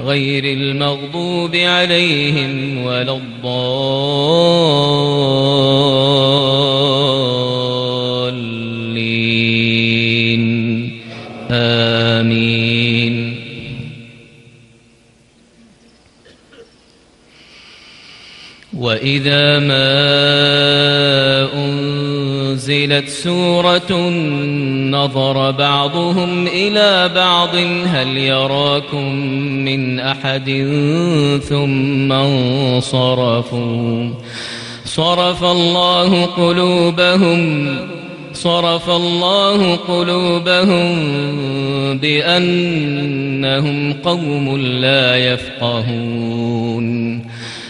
غير المغضوب عليهم ولا الضالين. آمين. وإذا ما أنزلت سورة نظر بعضهم إلى بعض هل يراكم من أحد؟ ثم انصرفوا. صرف الله قلوبهم صرف الله قلوبهم بأنهم قوم لا يفقهون.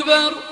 أكبر